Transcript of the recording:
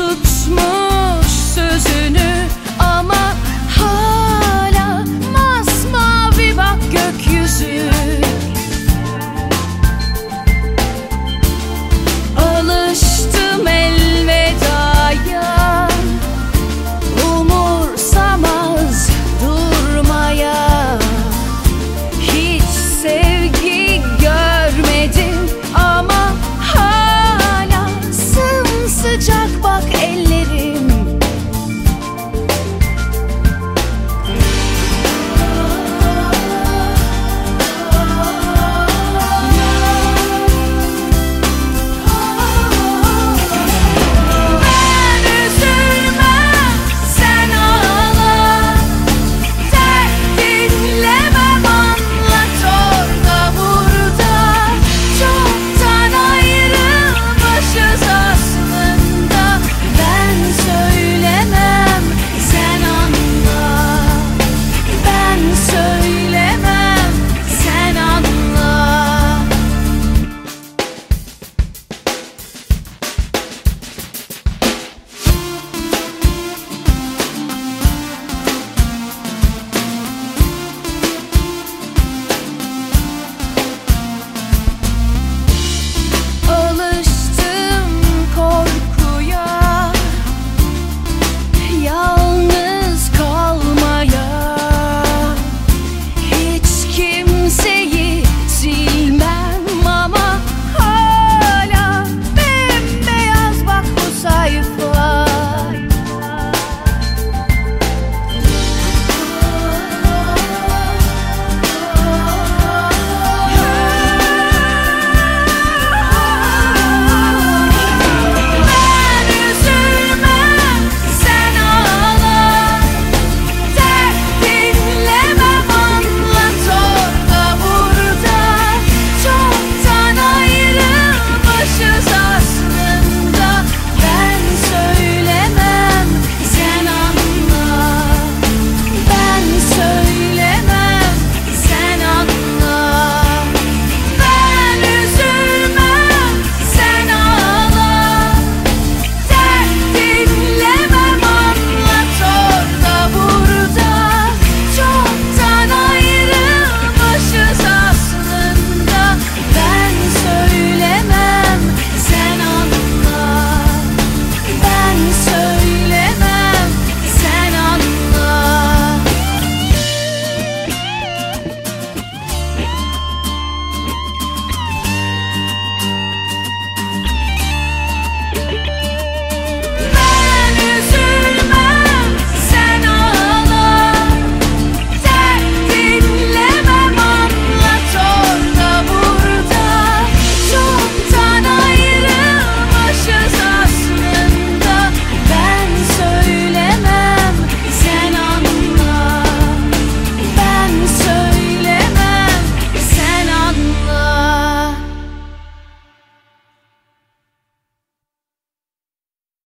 tutmuş sözünü ama hala masmavi bak gökyüzü. Alıştım elvedaya umursamaz durmaya. Hiç sevgi görmedim ama hala sımsıcak